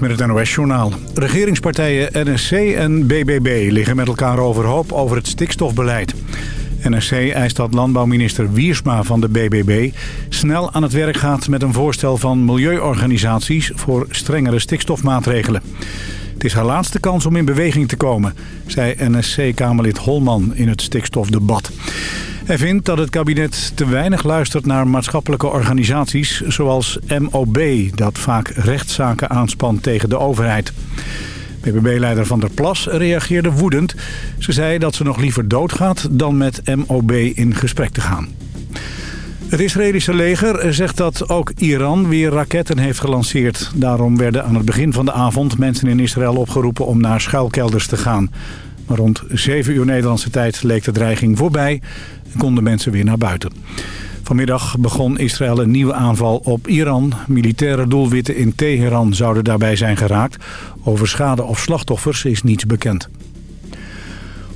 Met het NOS-journaal. Regeringspartijen NSC en BBB liggen met elkaar overhoop over het stikstofbeleid. NSC eist dat landbouwminister Wiersma van de BBB snel aan het werk gaat met een voorstel van milieuorganisaties voor strengere stikstofmaatregelen. Het is haar laatste kans om in beweging te komen, zei NSC-Kamerlid Holman in het stikstofdebat. Hij vindt dat het kabinet te weinig luistert naar maatschappelijke organisaties zoals MOB... dat vaak rechtszaken aanspant tegen de overheid. BBB-leider Van der Plas reageerde woedend. Ze zei dat ze nog liever doodgaat dan met MOB in gesprek te gaan. Het Israëlische leger zegt dat ook Iran weer raketten heeft gelanceerd. Daarom werden aan het begin van de avond mensen in Israël opgeroepen om naar schuilkelders te gaan. Rond 7 uur Nederlandse tijd leek de dreiging voorbij en konden mensen weer naar buiten. Vanmiddag begon Israël een nieuwe aanval op Iran. Militaire doelwitten in Teheran zouden daarbij zijn geraakt. Over schade of slachtoffers is niets bekend.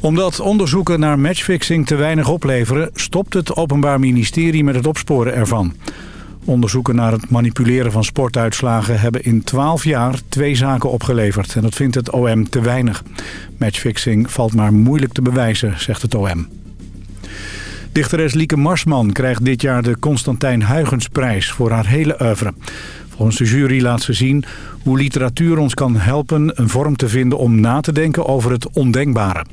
Omdat onderzoeken naar matchfixing te weinig opleveren... stopt het Openbaar Ministerie met het opsporen ervan. Onderzoeken naar het manipuleren van sportuitslagen hebben in 12 jaar twee zaken opgeleverd. En dat vindt het OM te weinig. Matchfixing valt maar moeilijk te bewijzen, zegt het OM. Dichteres Lieke Marsman krijgt dit jaar de Constantijn Huygensprijs voor haar hele oeuvre. Volgens de jury laat ze zien hoe literatuur ons kan helpen een vorm te vinden om na te denken over het ondenkbare.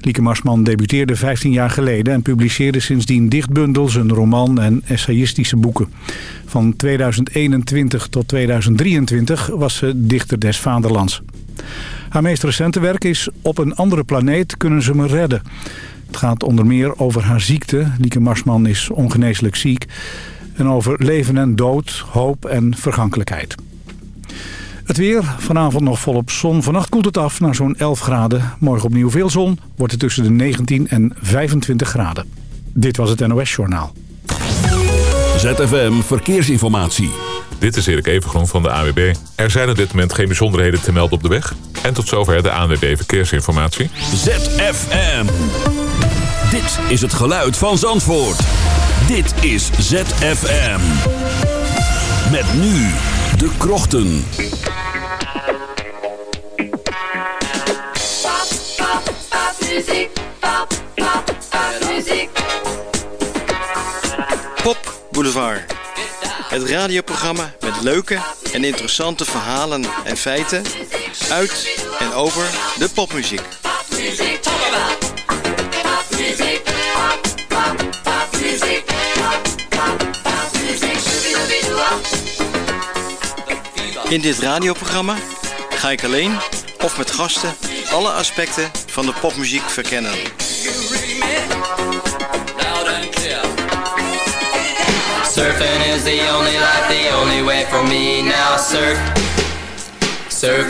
Lieke Marsman debuteerde 15 jaar geleden en publiceerde sindsdien dichtbundels, een roman en essayistische boeken. Van 2021 tot 2023 was ze dichter des vaderlands. Haar meest recente werk is Op een andere planeet kunnen ze me redden. Het gaat onder meer over haar ziekte. Lieke Marsman is ongeneeslijk ziek. En over leven en dood, hoop en vergankelijkheid. Het weer, vanavond nog volop zon. Vannacht koelt het af naar zo'n 11 graden. Morgen opnieuw veel zon, wordt het tussen de 19 en 25 graden. Dit was het NOS Journaal. ZFM Verkeersinformatie. Dit is Erik Evengroen van de AWB. Er zijn op dit moment geen bijzonderheden te melden op de weg. En tot zover de ANWB Verkeersinformatie. ZFM. Dit is het geluid van Zandvoort. Dit is ZFM. Met nu de krochten. Pop Boulevard. Het radioprogramma met leuke en interessante verhalen en feiten uit en over de popmuziek. In dit radioprogramma ga ik alleen of met gasten alle aspecten van de popmuziek verkennen. Surfing is the only life, the only way for me now. Surf, surf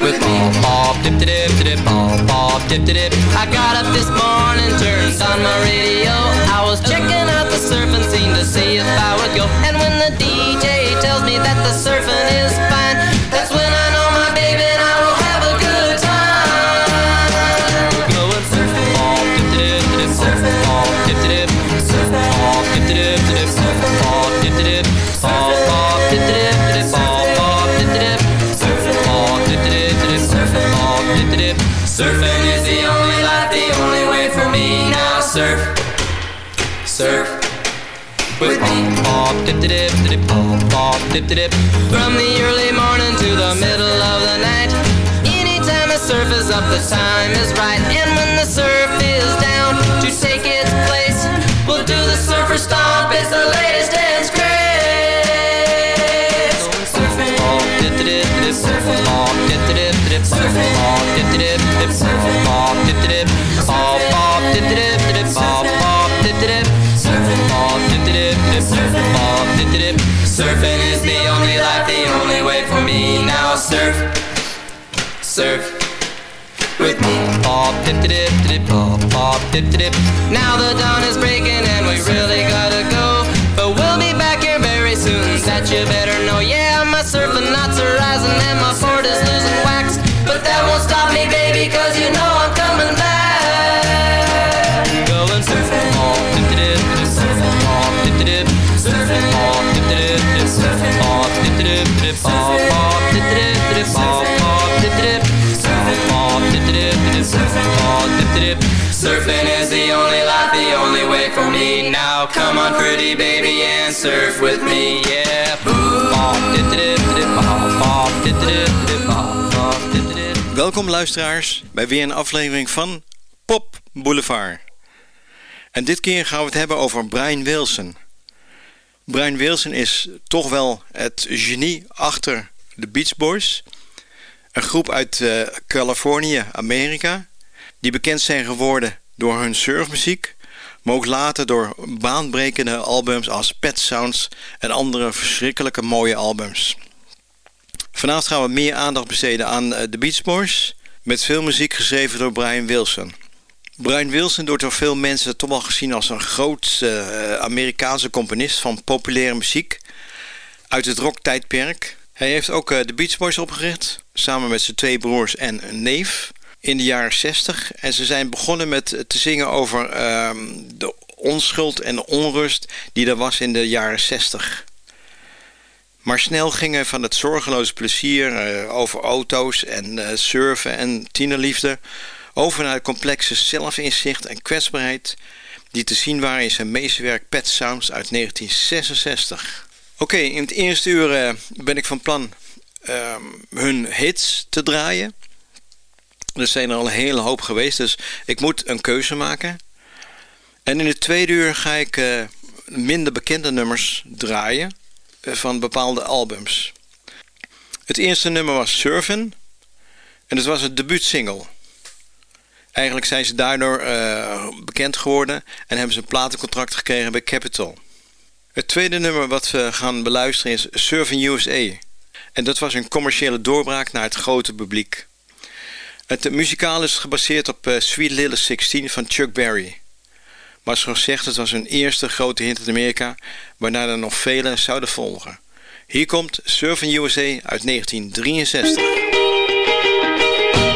with me. Bob, dip, dip, dip, bob, bob, dip, dip. I got up this morning, turned on my radio. I was checking out the surfing scene to see if I would go. And when the DJ tells me that the surfing is fine, Surfing is the only life, the only way for me now. Surf, surf with me. From the early morning to the middle of the night. Anytime the surf is up, the time is right. And when the surf surfing, bob, dip, dip. Surfing is the only life, the only way for me now. Surf, surf with me. Bob, dip, dip, dip, bob, bob, dip, dip. Now the dawn is breaking and we really gotta go. But we'll be back here very soon, that you better know. Yeah, my surfing knots are rising and my board is losing wax. But that won't stop me, Surfing is the only life, the only way for me now. Come on, pretty baby, and surf with me, yeah. Welkom luisteraars bij weer een aflevering van Pop Boulevard. En dit keer gaan we het hebben over Brian Wilson. Brian Wilson is toch wel het genie achter de Beach Boys. Een groep uit uh, Californië, Amerika, die bekend zijn geworden door hun surfmuziek, maar ook later door baanbrekende albums als Pet Sounds en andere verschrikkelijke mooie albums. Vanavond gaan we meer aandacht besteden aan uh, de Beach Boys, met veel muziek geschreven door Brian Wilson. Brian Wilson wordt door veel mensen toch wel gezien als een groot uh, Amerikaanse componist van populaire muziek uit het rocktijdperk. Hij heeft ook uh, de Beach Boys opgericht, samen met zijn twee broers en een neef, in de jaren 60. En ze zijn begonnen met te zingen over uh, de onschuld en de onrust die er was in de jaren 60. Maar snel gingen van het zorgeloze plezier uh, over auto's en uh, surfen en tienerliefde over naar het complexe zelfinzicht en kwetsbaarheid die te zien waren in zijn meesterwerk Pet Sounds uit 1966. Oké, in het eerste uur ben ik van plan uh, hun hits te draaien. Er zijn er al een hele hoop geweest, dus ik moet een keuze maken. En in het tweede uur ga ik uh, minder bekende nummers draaien van bepaalde albums. Het eerste nummer was Surfin' en het was het debuutsingle. Eigenlijk zijn ze daardoor uh, bekend geworden en hebben ze een platencontract gekregen bij Capitol. Het tweede nummer wat we gaan beluisteren is Surfing USA. En dat was een commerciële doorbraak naar het grote publiek. Het muzikaal is gebaseerd op uh, Sweet Little 16 van Chuck Berry. Maar zoals gezegd, het was een eerste grote hit in Amerika, waarna er nog vele zouden volgen. Hier komt Surfing USA uit 1963.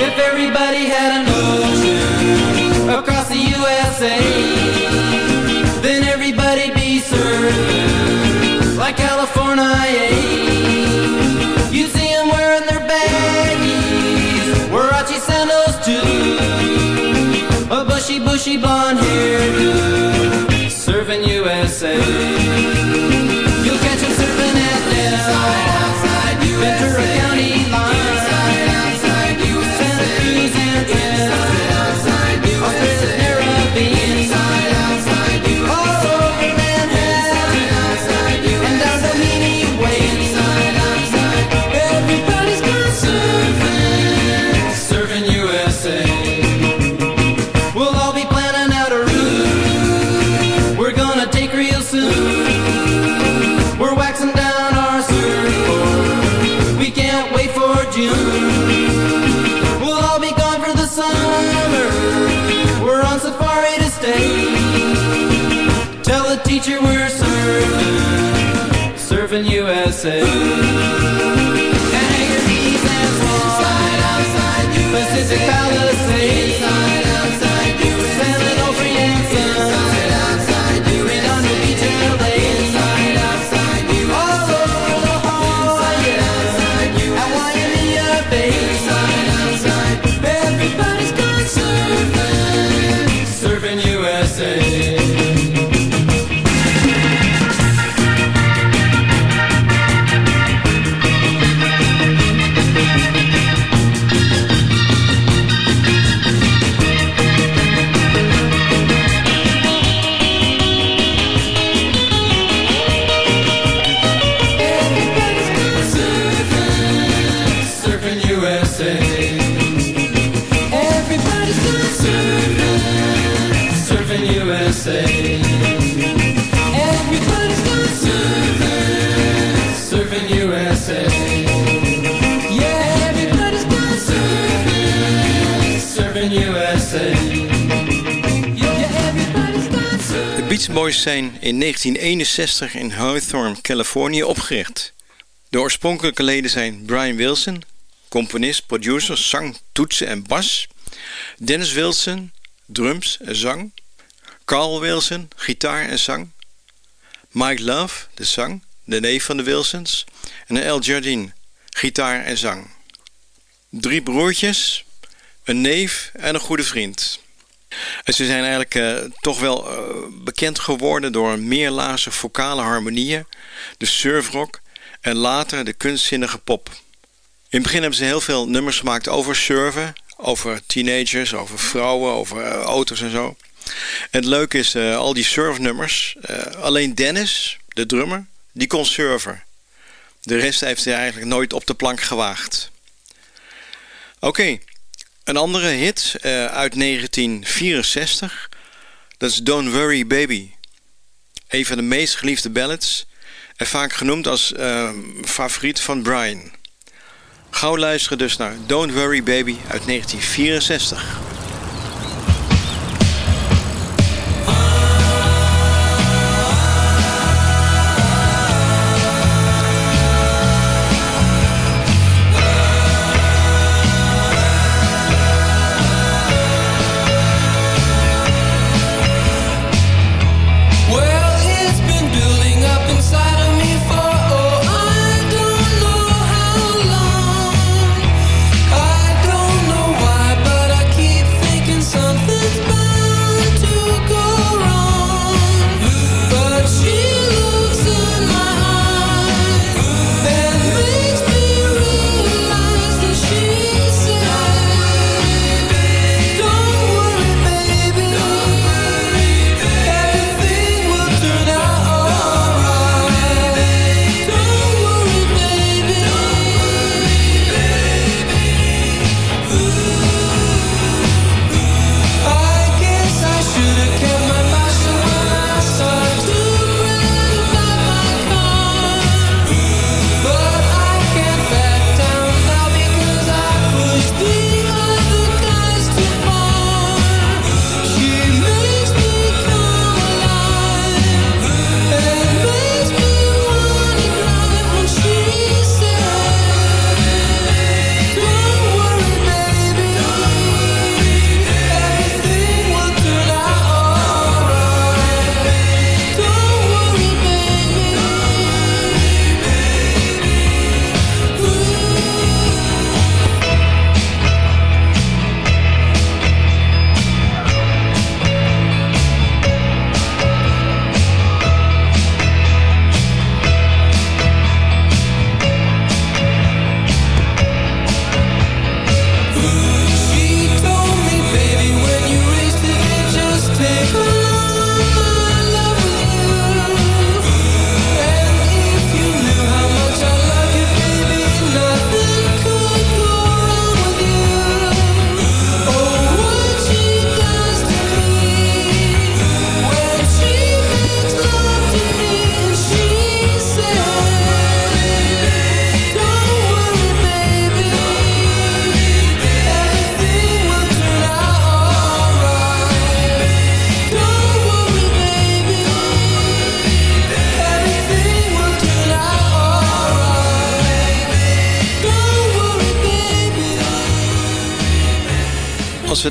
If everybody had ocean across the USA, Keep blonde hairdo, serving USA. Teacher we're surfing, surfing USA. And hang your knees and. Inside, outside. Pacific Palisades. Beach Boys zijn in 1961 in Hawthorne, Californië opgericht. De oorspronkelijke leden zijn Brian Wilson, componist, producer, zang, toetsen en bas. Dennis Wilson, drums en zang. Carl Wilson, gitaar en zang. Mike Love, de zang, de neef van de Wilsons. En El Jardine, gitaar en zang. Drie broertjes, een neef en een goede vriend. En ze zijn eigenlijk uh, toch wel uh, bekend geworden door meerlazige vocale harmonieën, de surfrock en later de kunstzinnige pop. In het begin hebben ze heel veel nummers gemaakt over surfen, over teenagers, over vrouwen, over uh, auto's en zo. En het leuke is, al die surfnummers, alleen Dennis, de drummer, die kon surfen. De rest heeft hij eigenlijk nooit op de plank gewaagd. Oké, een andere hit uh, uit 1964. Dat is Don't Worry Baby. Een van de meest geliefde ballads. En vaak genoemd als uh, favoriet van Brian. Gauw luisteren dus naar Don't Worry Baby uit 1964.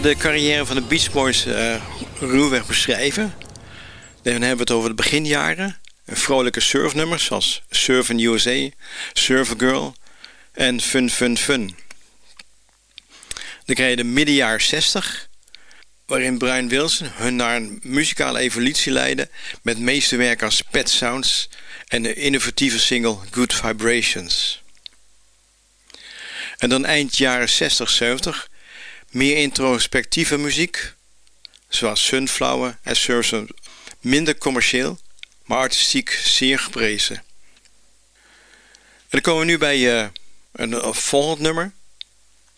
De carrière van de Beach Boys uh, ruwweg beschrijven, dan hebben we het over de beginjaren. Vrolijke surfnummers zoals Surfin' USA, Surf Girl en Fun Fun Fun. Dan krijg je de midden jaren 60, waarin Brian Wilson hun naar een muzikale evolutie leidde met meesterwerken als Pet Sounds en de innovatieve single Good Vibrations. En dan eind jaren 60, 70 meer introspectieve muziek, zoals Sunflower en Surfing, minder commercieel, maar artistiek zeer geprezen. En dan komen we nu bij uh, een, een, volgend nummer.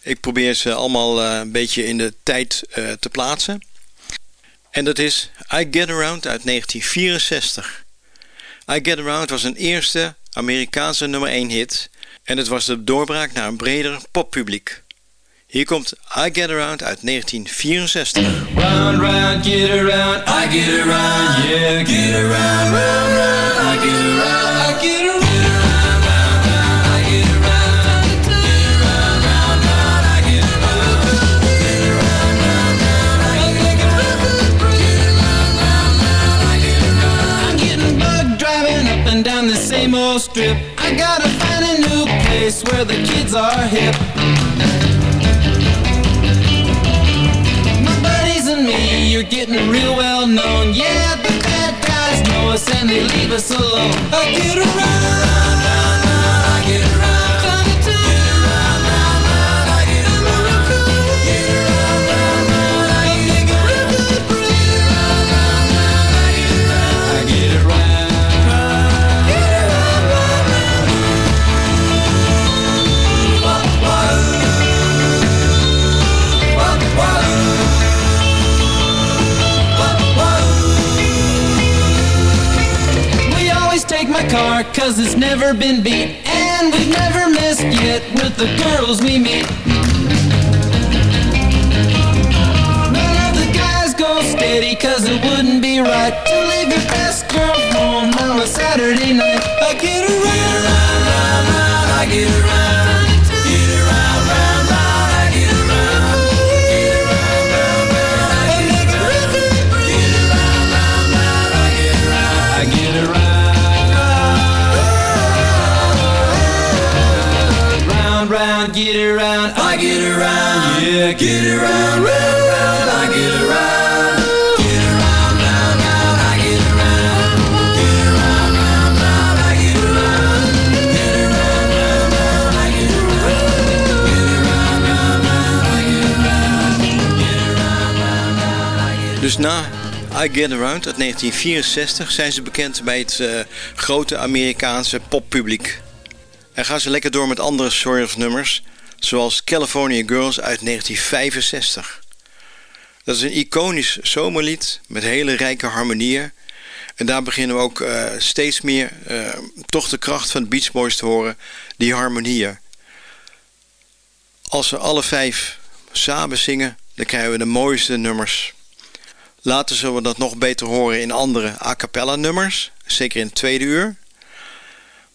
Ik probeer ze allemaal uh, een beetje in de tijd uh, te plaatsen. En dat is I Get Around uit 1964. I Get Around was een eerste Amerikaanse nummer 1 hit en het was de doorbraak naar een breder poppubliek. Hier komt I Get Around uit 1964. Round, round, get around, I get around, yeah, get around, round, round, I get around, I get around. Down the same old strip I gotta find a new place where the kids are hip. You're getting real well known. Yeah, the bad guys know us and they leave us alone. I get around, cause it's never been beat And we've never missed yet with the girls we meet. None of the guys go steady cause it wouldn't be right To leave your best girl home on a Saturday night. I get around, round, round, round, I get around get I get around Dus na I Get Around uit 1964 zijn ze bekend bij het eh, grote Amerikaanse poppubliek. En gaan ze lekker door met andere soort nummers, zoals California Girls uit 1965. Dat is een iconisch zomerlied met hele rijke harmonieën. En daar beginnen we ook eh, steeds meer eh, toch de kracht van de Beach Boys te horen, die harmonieën. Als ze alle vijf samen zingen, dan krijgen we de mooiste nummers. Later zullen we dat nog beter horen in andere a cappella nummers, zeker in het tweede uur.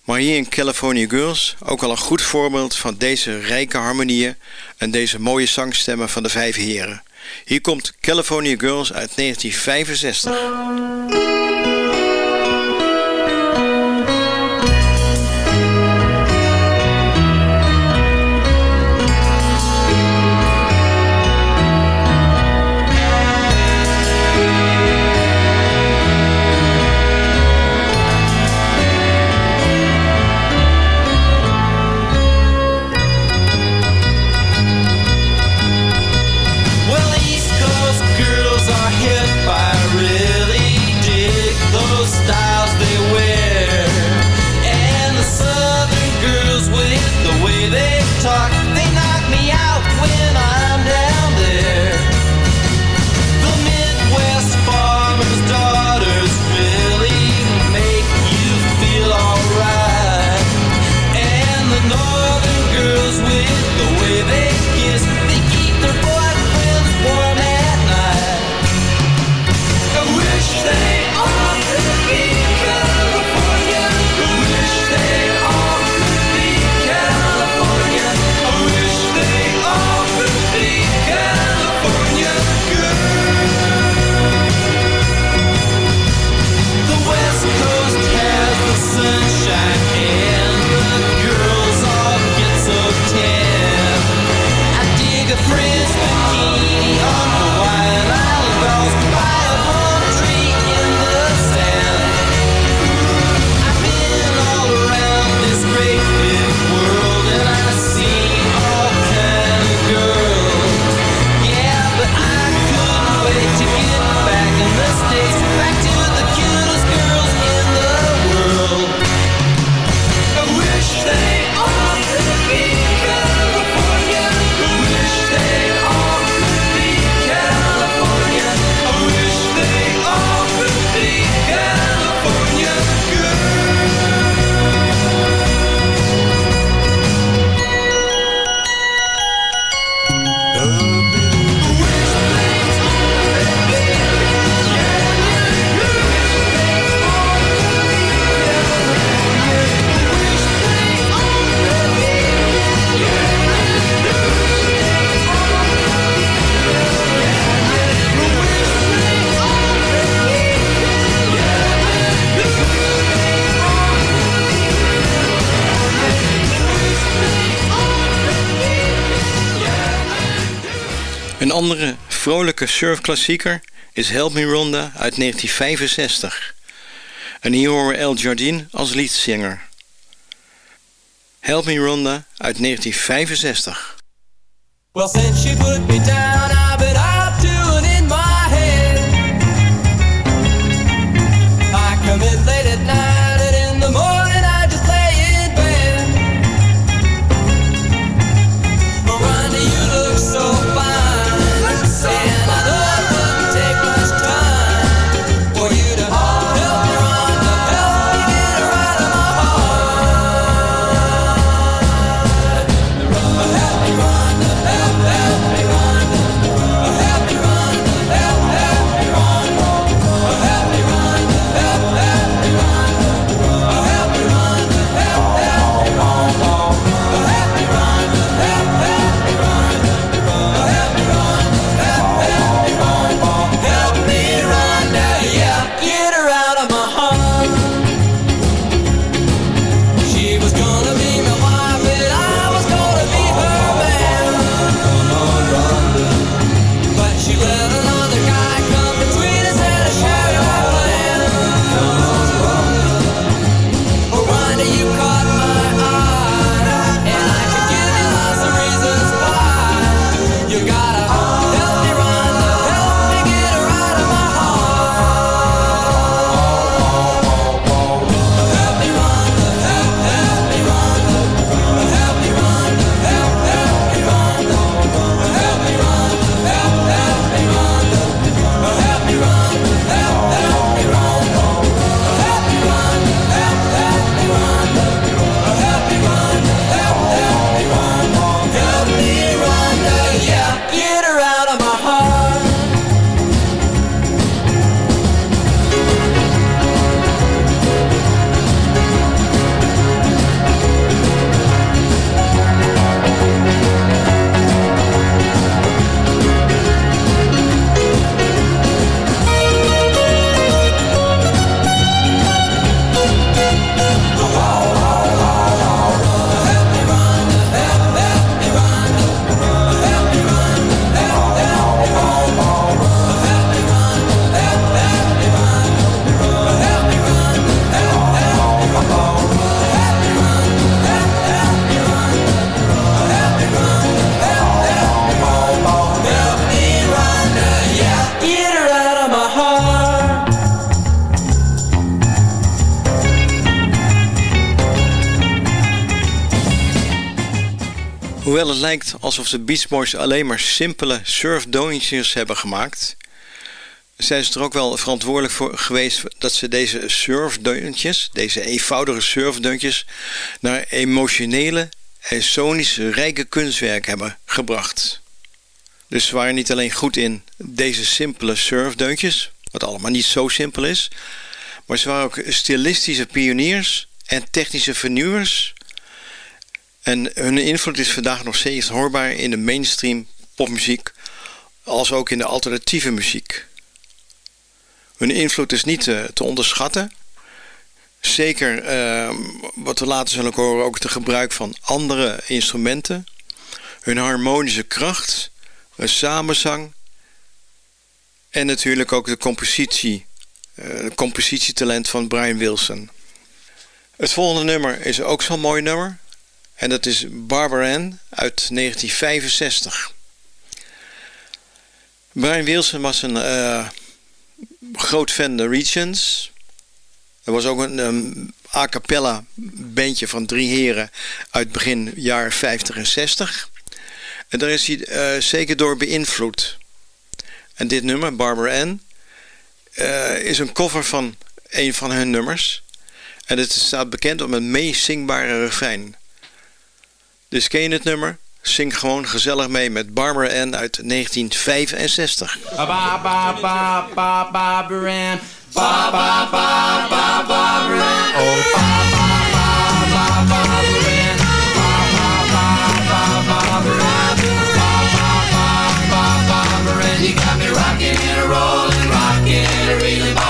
Maar hier in California Girls ook al een goed voorbeeld van deze rijke harmonieën en deze mooie zangstemmen van de vijf heren. Hier komt California Girls uit 1965. Andere vrolijke surfklassieker is Help Me Ronda uit 1965. En hier horen El Jardine als liedzanger. Help Me Ronda uit 1965. Well, since she put me down, Het lijkt alsof de Beach Boys alleen maar simpele surfdeuntjes hebben gemaakt, zijn ze er ook wel verantwoordelijk voor geweest dat ze deze surfdeuntjes, deze eenvoudige surfdeuntjes, naar emotionele en sonisch rijke kunstwerk hebben gebracht. Dus ze waren niet alleen goed in deze simpele surfdeuntjes, wat allemaal niet zo simpel is, maar ze waren ook stilistische pioniers en technische vernieuwers. En hun invloed is vandaag nog steeds hoorbaar in de mainstream popmuziek, als ook in de alternatieve muziek. Hun invloed is niet te, te onderschatten. Zeker eh, wat we later zullen horen, ook het gebruik van andere instrumenten. Hun harmonische kracht, hun samenzang. En natuurlijk ook de compositie, eh, het compositietalent van Brian Wilson. Het volgende nummer is ook zo'n mooi nummer. En dat is Barbara Ann uit 1965. Brian Wilson was een eh, groot fan de Regions. Er was ook een, een a cappella bandje van drie heren uit begin jaren 50 en 60. En daar is hij eh, zeker door beïnvloed. En dit nummer, Barbara Ann, eh, is een cover van een van hun nummers. En het staat bekend om een meezingbare refrein. Dus ken je het nummer? Zing gewoon gezellig mee met Barbara Ann uit 1965. Ba ba ba ba ba Barbara Ann. Ba ba ba ba Barbara Ann. Oh ba ba ba ba Barbara Ann. Ba ba ba ba Barbara Ann. Ba ba ba ba Barbara Ann. You got me rocking and rolling, rocking and reeling,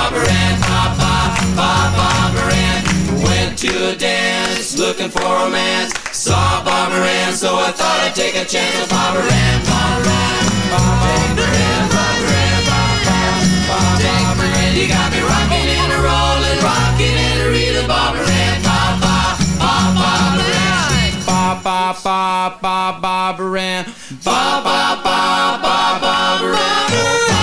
looking for romance. Saw Barbara Ann, so I thought I'd take a chance with Barbara Ann. Barbara Ann. You got me rocking and a rolling, rocking and a reeling, Barbara Ann. Ba ba ba Barbara Ann. Ba ba ba ba Barbara Ann. Ba ba ba ba Barbara Ann.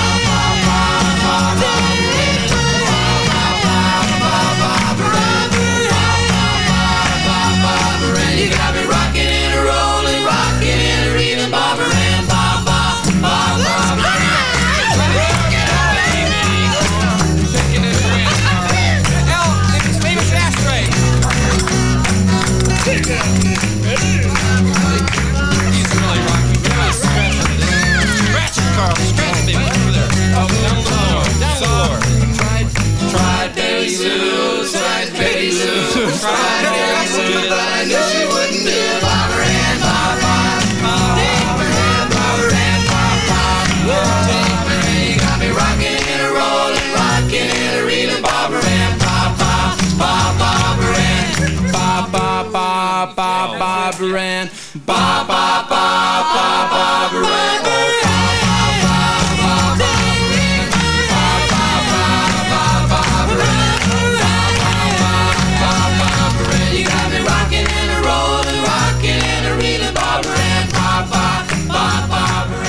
And a rolling, rocking and a reeling, Barbara Ann, Barbara, Barbara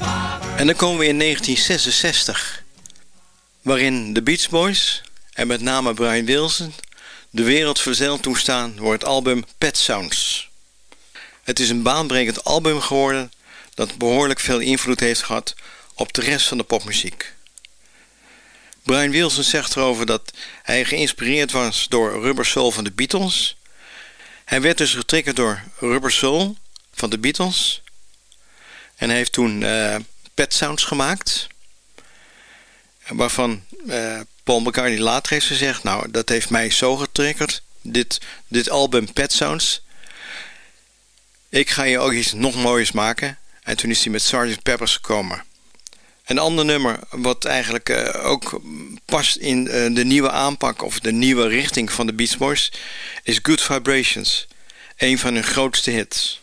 Ann. En dan komen we in 1966, waarin de Beach Boys en met name Brian Wilson de wereld verzeild toestaan door het album Pet Sounds. Het is een baanbrekend album geworden dat behoorlijk veel invloed heeft gehad op de rest van de popmuziek. Brian Wilson zegt erover dat hij geïnspireerd was door Rubber Soul van de Beatles. Hij werd dus getriggerd door Rubber Soul van de Beatles. En hij heeft toen eh, Pet Sounds gemaakt. Waarvan eh, Paul McCartney later heeft gezegd... nou, dat heeft mij zo getriggerd, dit, dit album Pet Sounds. Ik ga je ook iets nog moois maken. En toen is hij met Sgt. Peppers gekomen. Een ander nummer wat eigenlijk eh, ook past in eh, de nieuwe aanpak... of de nieuwe richting van de Beach Boys... is Good Vibrations. Een van hun grootste hits.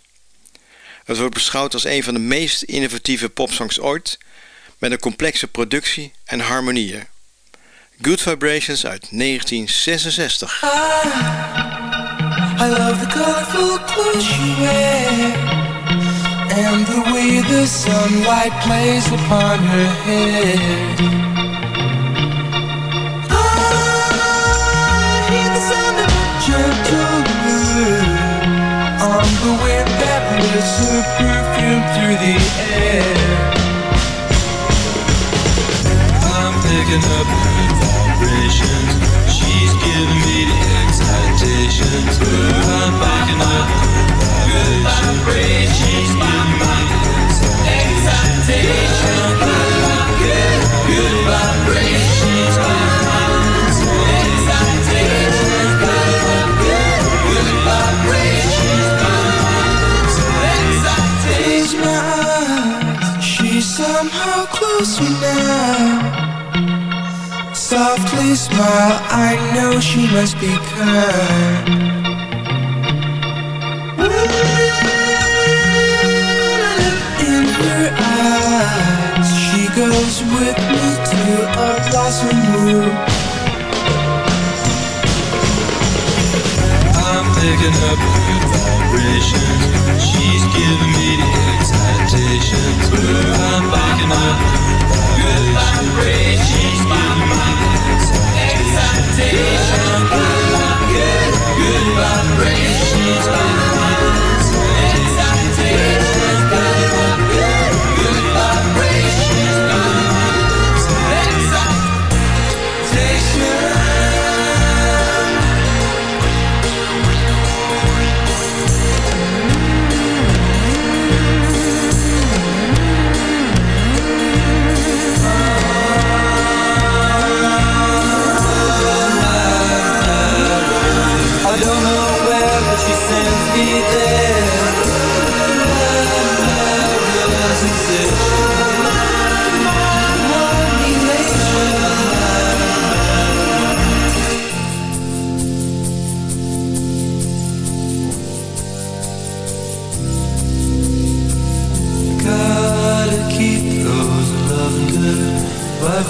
Het wordt beschouwd als een van de meest innovatieve popsongs ooit... met een complexe productie en harmonieën. Good Vibrations uit 1966. Ah, I love the colorful clothes and the way the sunlight plays upon her wind ah, on the wind that lifts her perfume through the air. I'm picking up good just because.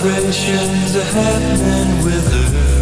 Vibrations are happening with her.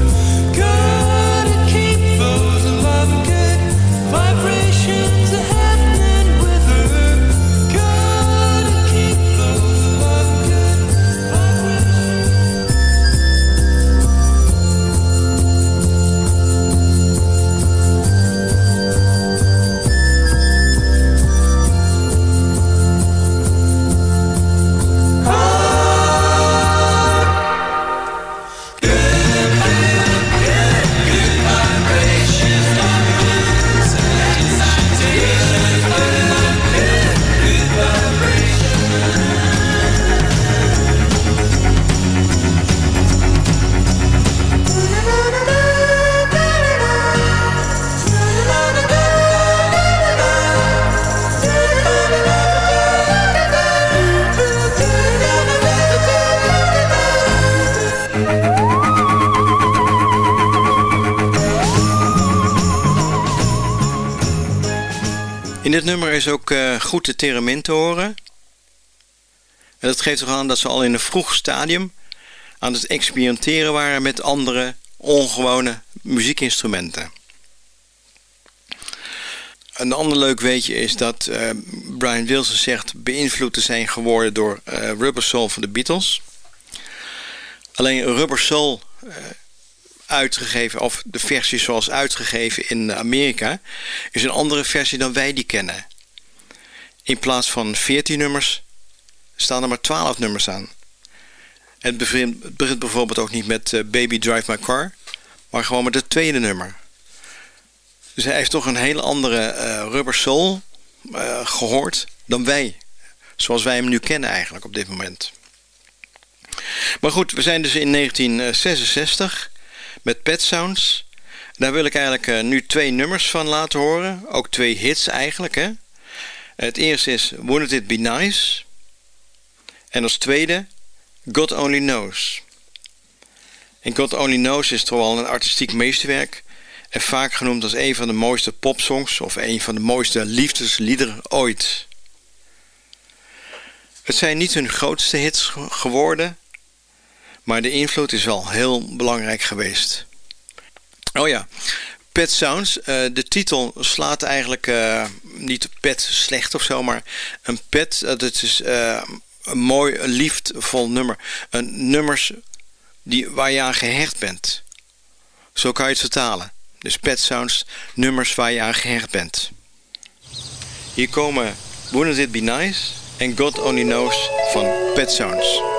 Is ook eh, goed de theremin te horen. En dat geeft toch aan dat ze al in een vroeg stadium aan het experimenteren waren met andere ongewone muziekinstrumenten. Een ander leuk weetje is dat eh, Brian Wilson zegt beïnvloed te zijn geworden door eh, Rubber Soul van de Beatles. Alleen Rubber Soul uitgegeven, of de versie zoals uitgegeven in Amerika, is een andere versie dan wij die kennen. In plaats van 14 nummers staan er maar 12 nummers aan. Het begint, bijvoorbeeld ook niet met eh, Baby Drive My Car, maar gewoon met het tweede nummer. Dus hij heeft toch een hele andere eh, Rubber Soul eh, gehoord dan wij. Zoals wij hem nu kennen eigenlijk op dit moment. Maar goed, we zijn dus in 1966 met Pet Sounds. Daar wil ik eigenlijk eh, nu twee nummers van laten horen. Ook twee hits eigenlijk. Hè? Het eerste is Wouldn't It Be Nice? En als tweede God Only Knows. En God Only Knows is toch wel een artistiek meesterwerk. En vaak genoemd als een van de mooiste popsongs of een van de mooiste liefdesliederen ooit. Het zijn niet hun grootste hits ge- geworden, maar de invloed is wel heel belangrijk geweest. Oh ja, Pet Sounds. eh, de titel slaat eigenlijk eh, niet pet slecht of zo, maar een pet, dat het is eh, een mooi, liefdevol nummer. Een nummers die, waar je aan gehecht bent. Zo kan je het vertalen. Dus Pet Sounds, nummers waar je aan gehecht bent. Hier komen Wouldn't It Be Nice en God Only Knows van Pet Sounds.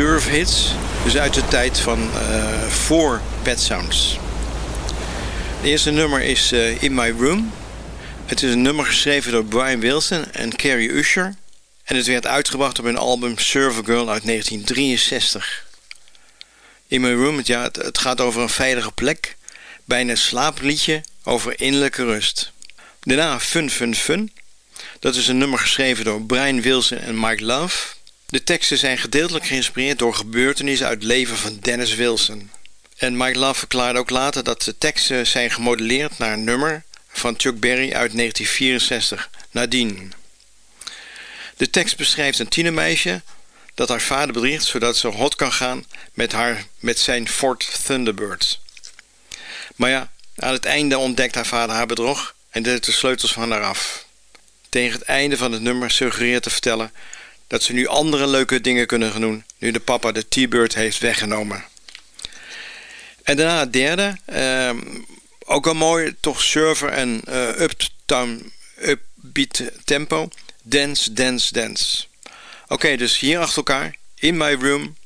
andere surf-hits. Dus uit de tijd van eh, voor Pet Sounds. Het eerste nummer is eh, In My Room. Het is een nummer geschreven door Brian Wilson en Carrie Usher. En het werd uitgebracht op hun album Surfer Girl uit 1963. In My Room, ja, het, het gaat over een veilige plek. Bijna een slaapliedje over innerlijke rust. Daarna Fun Fun Fun. Dat is een nummer geschreven door Brian Wilson en Mike Love. De teksten zijn gedeeltelijk geïnspireerd door gebeurtenissen uit het leven van Dennis Wilson. En Mike Love verklaarde ook later dat de teksten zijn gemodelleerd naar een nummer van Chuck Berry uit 1964, Nadine. De tekst beschrijft een tienermeisje dat haar vader bedriegt zodat ze hot kan gaan met, haar, met zijn Ford Thunderbird. Maar ja, aan het einde ontdekt haar vader haar bedrog en deed de sleutels van haar af. Tegen het einde van het nummer suggereert te vertellen dat ze nu andere leuke dingen kunnen doen nu de papa de T-Bird heeft weggenomen. En daarna het derde, ehm, ook al mooi, toch surfer en uh, uptown, upbeat tempo. Dance, dance, dance. Oké, dus hier achter elkaar, in my room,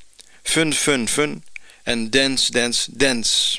fun, fun, fun en dance, dance, dance.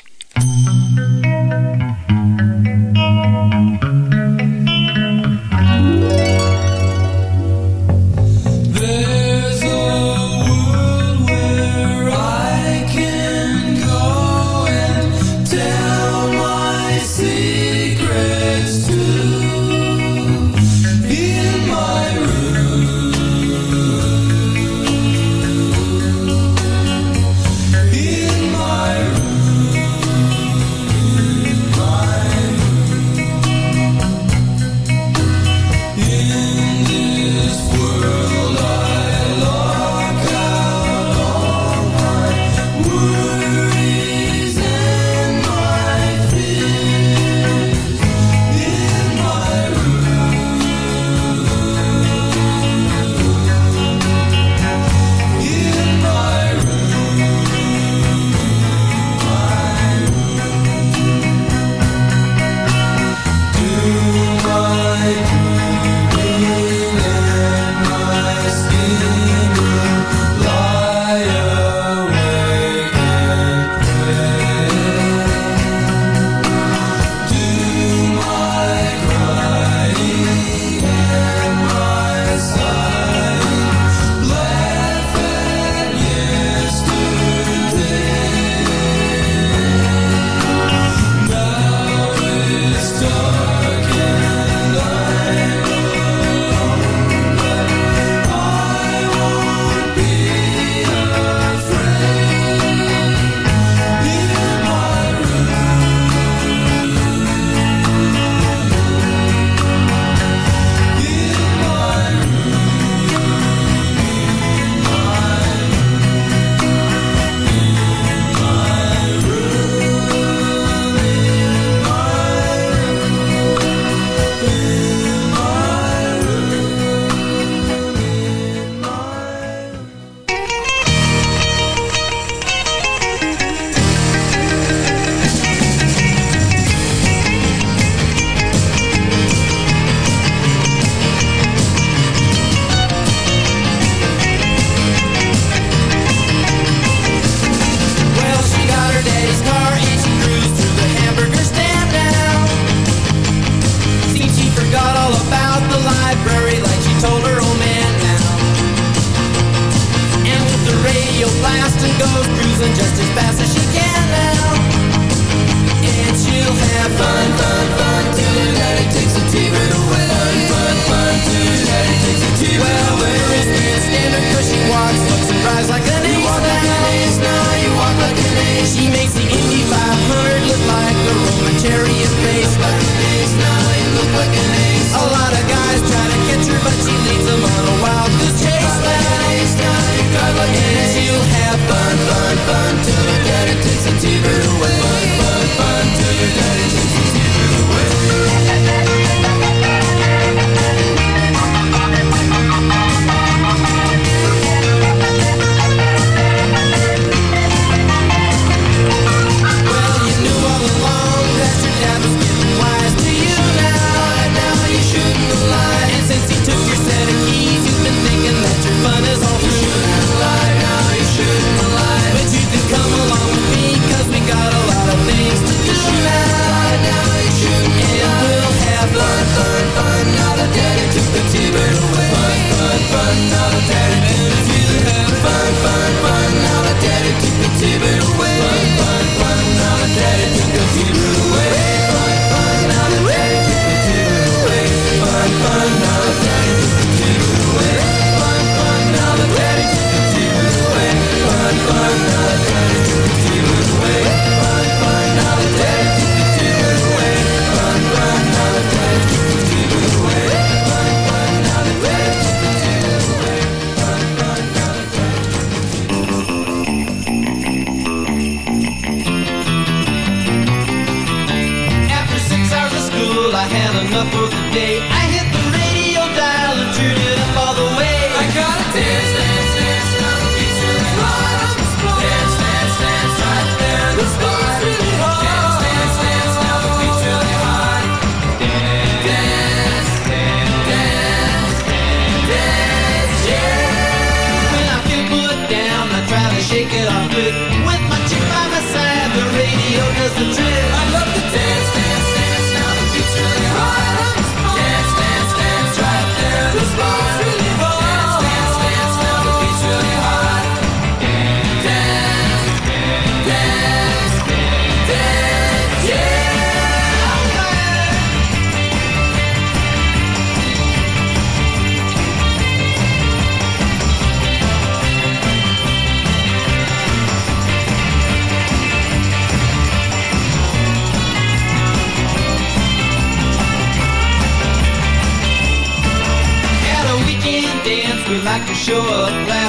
Like to show up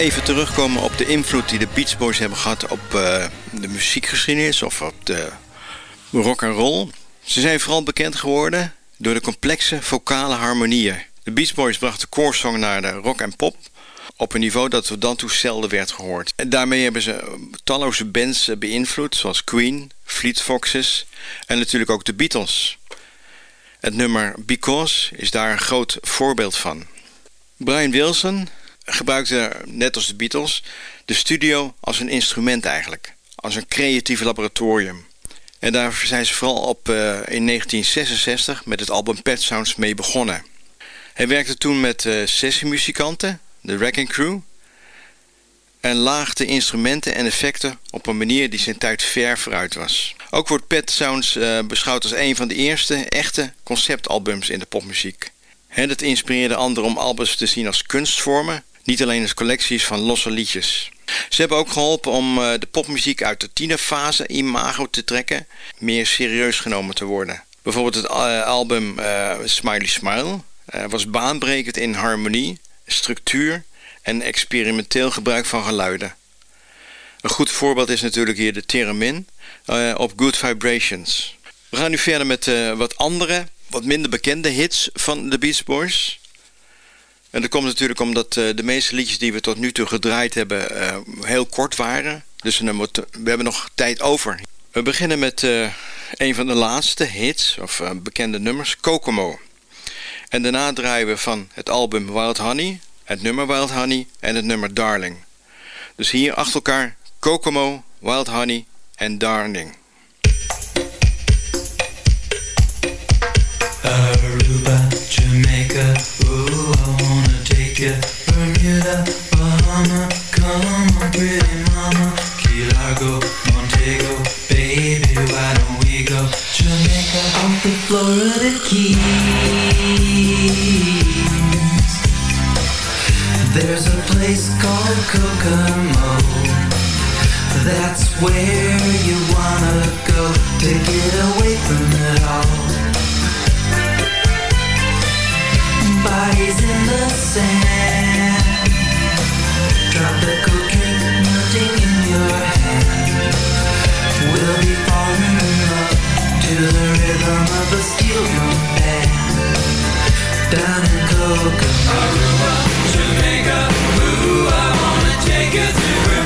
even terugkomen op de invloed die de Beach Boys hebben gehad op eh, de muziekgeschiedenis of op de rock and roll. Ze zijn vooral bekend geworden door de complexe vocale harmonieën. De Beach Boys brachten koorsong naar de rock en pop op een niveau dat dan toe zelden werd gehoord. En daarmee hebben ze talloze bands eh, beïnvloed, zoals Queen, Fleet Foxes en natuurlijk ook de Beatles. Het nummer Because is daar een groot voorbeeld van. Brian Wilson gebruikte, net als de Beatles, de studio als een instrument eigenlijk. Als een creatief laboratorium. En daar zijn ze vooral op eh, in 1966 met het album Pet Sounds mee begonnen. Hij werkte toen met eh sessiemuzikanten, de Wrecking Crew. En laagde instrumenten en effecten op een manier die zijn tijd ver vooruit was. Ook wordt Pet Sounds eh, beschouwd als een van de eerste echte conceptalbums in de popmuziek. En het inspireerde anderen om albums te zien als kunstvormen, niet alleen als collecties van losse liedjes. Ze hebben ook geholpen om eh, de popmuziek uit de tienerfase imago te trekken, meer serieus genomen te worden. Bijvoorbeeld het eh, album eh, Smiley Smile was baanbrekend in harmonie, structuur en experimenteel gebruik van geluiden. Een goed voorbeeld is natuurlijk hier de Theremin op Good Vibrations. We gaan nu verder met wat andere, wat minder bekende hits van de Beach Boys. En dat komt natuurlijk omdat eh, de meeste liedjes die we tot nu toe gedraaid hebben eh, heel kort waren. Dus we, hebben nog tijd over. We beginnen met eh, een van de laatste hits, of bekende nummers, Kokomo. En daarna draaien we van het album Wild Honey, het nummer Wild Honey en het nummer Darling. Dus hier achter elkaar Kokomo, Wild Honey en Darling. Bermuda, Bahama, come on, pretty mama. Key Largo, Montego, baby, why don't we go? Jamaica, off the Florida Keys. There's a place called Kokomo. That's where you wanna go to get away from bodies in the sand. Tropical drink melting in your hand. We'll be falling in love to the rhythm of a steel drum band. Down in Kokomo. Aruba, Jamaica, ooh, I wanna take you to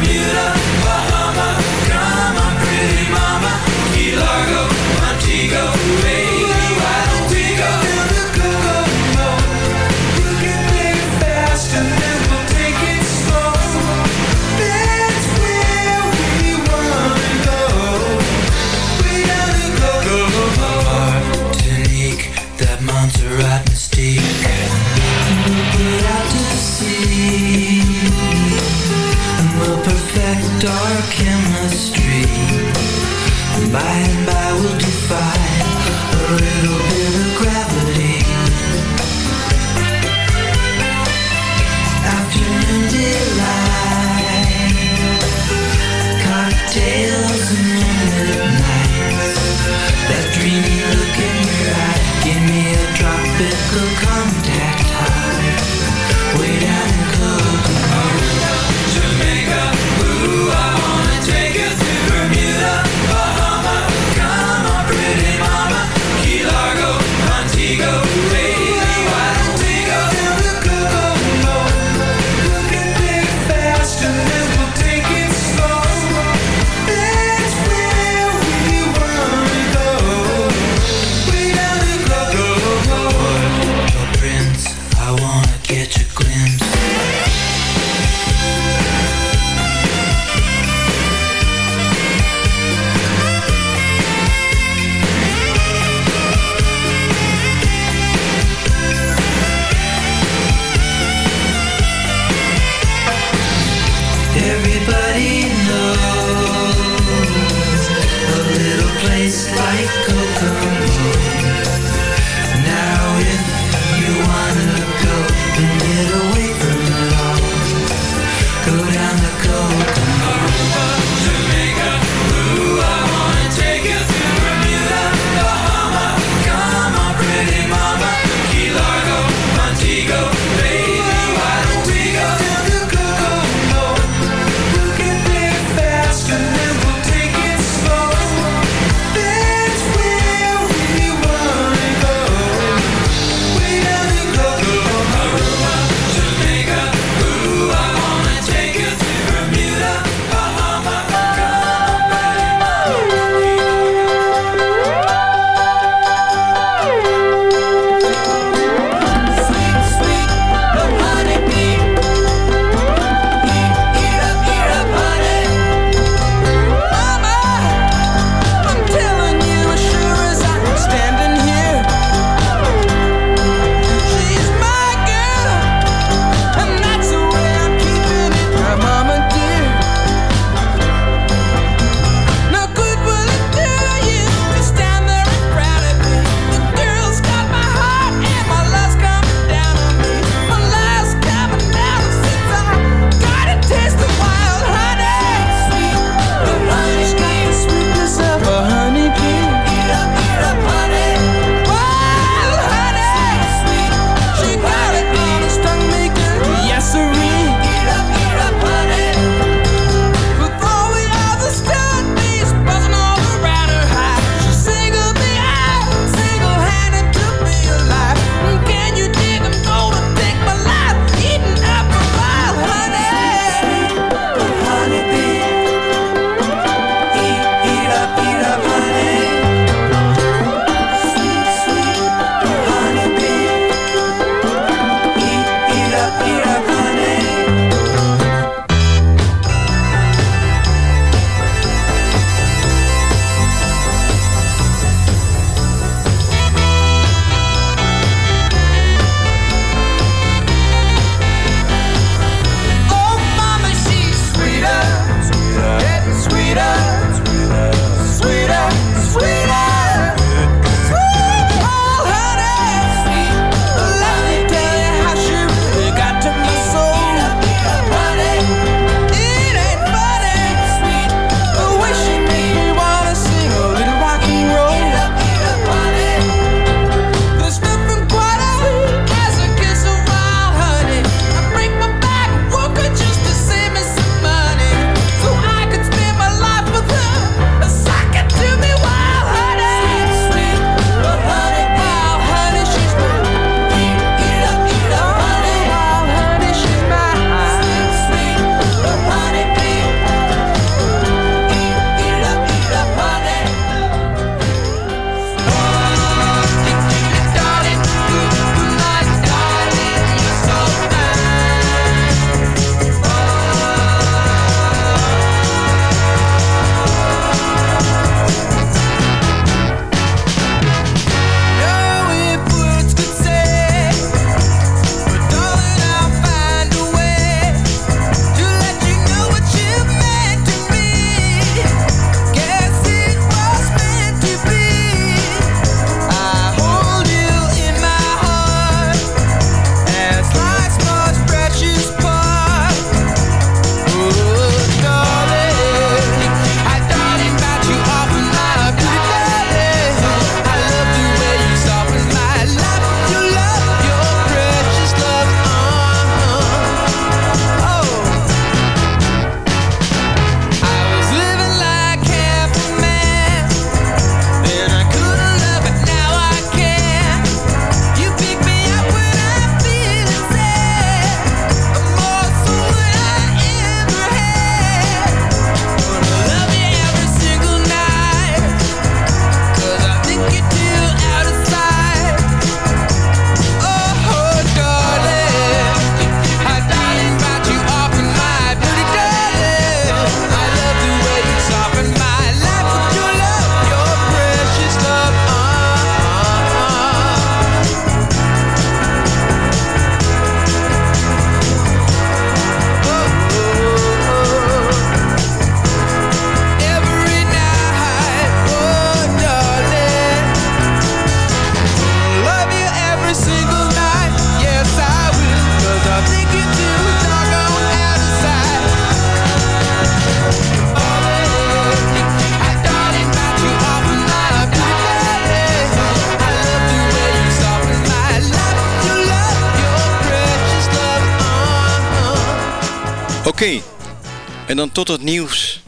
en dan tot het nieuws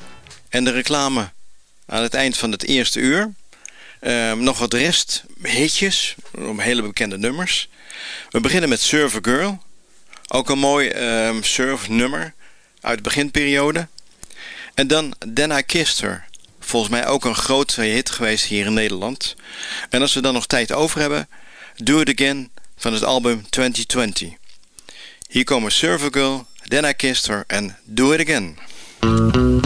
en de reclame aan het eind van het eerste uur. Ehm, nog wat rest, hitjes, hele bekende nummers. We beginnen met Surfer Girl. Ook een mooi ehm surfnummer uit de beginperiode. En dan Then I Kissed Her. Volgens mij ook een grote hit geweest hier in Nederland. En als we dan nog tijd over hebben, Do It Again van het album 2020. Hier komen Surfer Girl, Then I Kissed Her en Do It Again. Well,